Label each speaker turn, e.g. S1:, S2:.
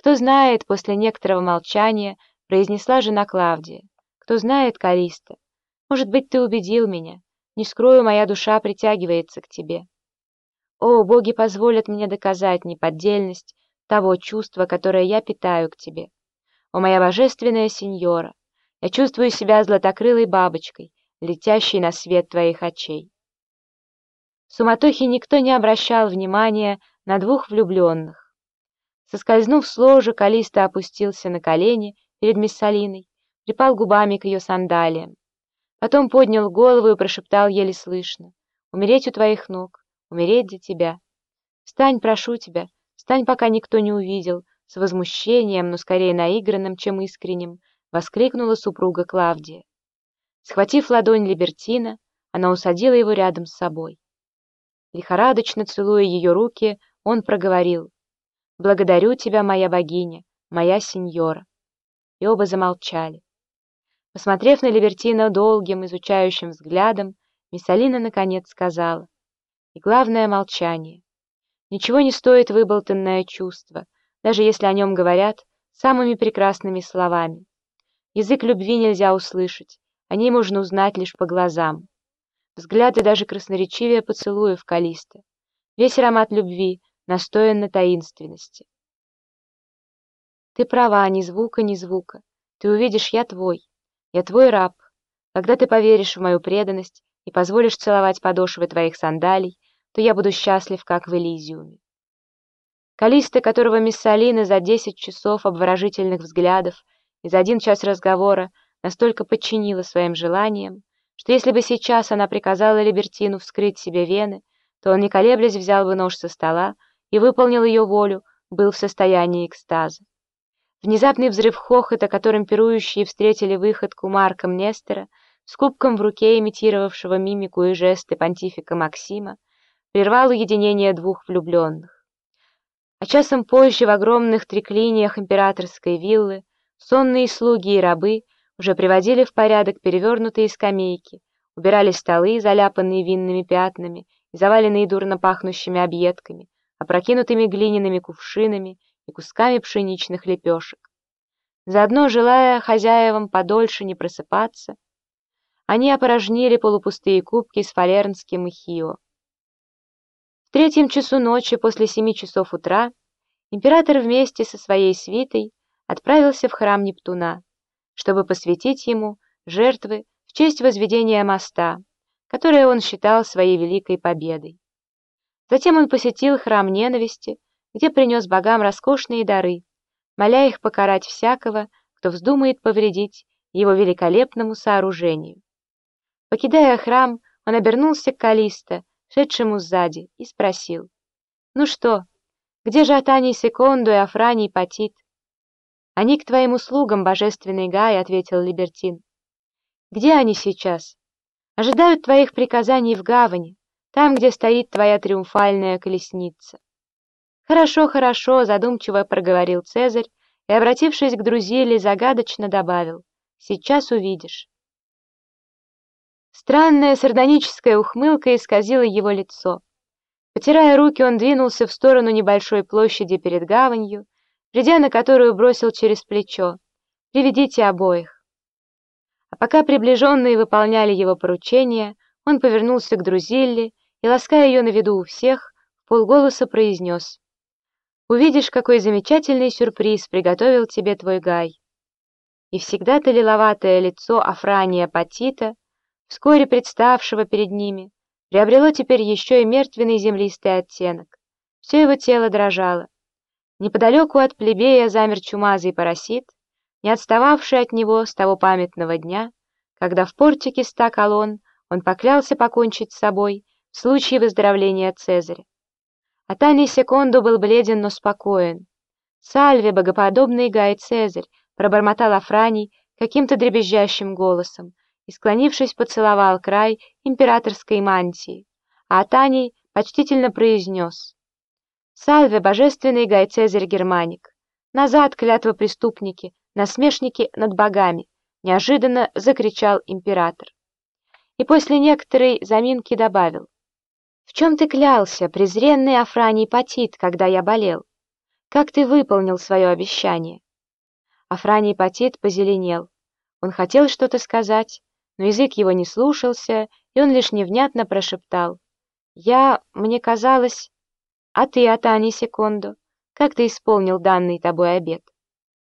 S1: Кто знает, после некоторого молчания произнесла жена Клавдия. Кто знает, Калиста, может быть, ты убедил меня. Не скрою, моя душа притягивается к тебе. О, боги позволят мне доказать неподдельность того чувства, которое я питаю к тебе. О, моя божественная сеньора, я чувствую себя златокрылой бабочкой, летящей на свет твоих очей. В суматохе никто не обращал внимания на двух влюбленных. Соскользнув с ложа, Калиста опустился на колени перед Миссалиной, припал губами к ее сандалиям. Потом поднял голову и прошептал еле слышно. «Умереть у твоих ног, умереть для тебя. Встань, прошу тебя, встань, пока никто не увидел», с возмущением, но скорее наигранным, чем искренним, воскликнула супруга Клавдия. Схватив ладонь Либертина, она усадила его рядом с собой. Лихорадочно целуя ее руки, он проговорил «Благодарю тебя, моя богиня, моя сеньора». И оба замолчали. Посмотрев на Либертина долгим, изучающим взглядом, Миссалина наконец сказала «И главное — молчание. Ничего не стоит выболтанное чувство, даже если о нем говорят самыми прекрасными словами. Язык любви нельзя услышать, о ней можно узнать лишь по глазам. Взгляды даже красноречивее поцелуев Калиста. Весь аромат любви настоян на таинственности. Ты права, ни звука, ни звука. Ты увидишь, я твой. Я твой раб. Когда ты поверишь в мою преданность и позволишь целовать подошвы твоих сандалий, то я буду счастлив, как в Элизиуме. Калиста, которого мисс Салина за десять часов обворожительных взглядов и за один час разговора настолько подчинила своим желаниям, что если бы сейчас она приказала Либертину вскрыть себе вены, то он, не колеблясь, взял бы нож со стола и выполнил ее волю, был в состоянии экстаза. Внезапный взрыв хохота, которым пирующие встретили выходку Марка Нестера, с кубком в руке, имитировавшего мимику и жесты понтифика Максима, прервал уединение двух влюбленных. А часом позже в огромных триклиниях императорской виллы сонные слуги и рабы уже приводили в порядок перевернутые скамейки, убирали столы, заляпанные винными пятнами и заваленные дурно пахнущими объедками, опрокинутыми глиняными кувшинами и кусками пшеничных лепешек. Заодно, желая хозяевам подольше не просыпаться, они опорожнили полупустые кубки с фалернским и хио. В третьем часу ночи после семи часов утра император вместе со своей свитой отправился в храм Нептуна чтобы посвятить ему жертвы в честь возведения моста, которое он считал своей великой победой. Затем он посетил храм ненависти, где принес богам роскошные дары, моля их покарать всякого, кто вздумает повредить его великолепному сооружению. Покидая храм, он обернулся к Калисто, шедшему сзади, и спросил, «Ну что, где же Атаний Секунду и Афраний Патит?» «Они к твоим услугам, божественный Гай», — ответил Либертин. «Где они сейчас?» «Ожидают твоих приказаний в гавани, там, где стоит твоя триумфальная колесница». «Хорошо, хорошо», — задумчиво проговорил Цезарь и, обратившись к Друзиле, загадочно добавил. «Сейчас увидишь». Странная сардоническая ухмылка исказила его лицо. Потирая руки, он двинулся в сторону небольшой площади перед гаванью, придя на которую бросил через плечо «Приведите обоих». А пока приближенные выполняли его поручения, он повернулся к Друзилле и, лаская ее на виду у всех, полголоса произнес «Увидишь, какой замечательный сюрприз приготовил тебе твой Гай». И всегда-то лиловатое лицо Афрания Патита, вскоре представшего перед ними, приобрело теперь еще и мертвенный землистый оттенок. Все его тело дрожало. Неподалеку от плебея замер чумазый парасит, не отстававший от него с того памятного дня, когда в портике ста колонн он поклялся покончить с собой в случае выздоровления Цезаря. Атаний Секунду был бледен, но спокоен. «Сальве, богоподобный Гай Цезарь!» пробормотал Афраний каким-то дребезжащим голосом и, склонившись, поцеловал край императорской мантии, а Атаний почтительно произнес Сальве, божественный Гай Цезарь Германик! Назад, клятва преступники, насмешники над богами! Неожиданно закричал император. И после некоторой заминки добавил. В чем ты клялся, презренный Афраний Патит, когда я болел? Как ты выполнил свое обещание?» Афраний Патит позеленел. Он хотел что-то сказать, но язык его не слушался, и он лишь невнятно прошептал. «Я... мне казалось...» «А ты, Атани, секунду, как ты исполнил данный тобой обет?»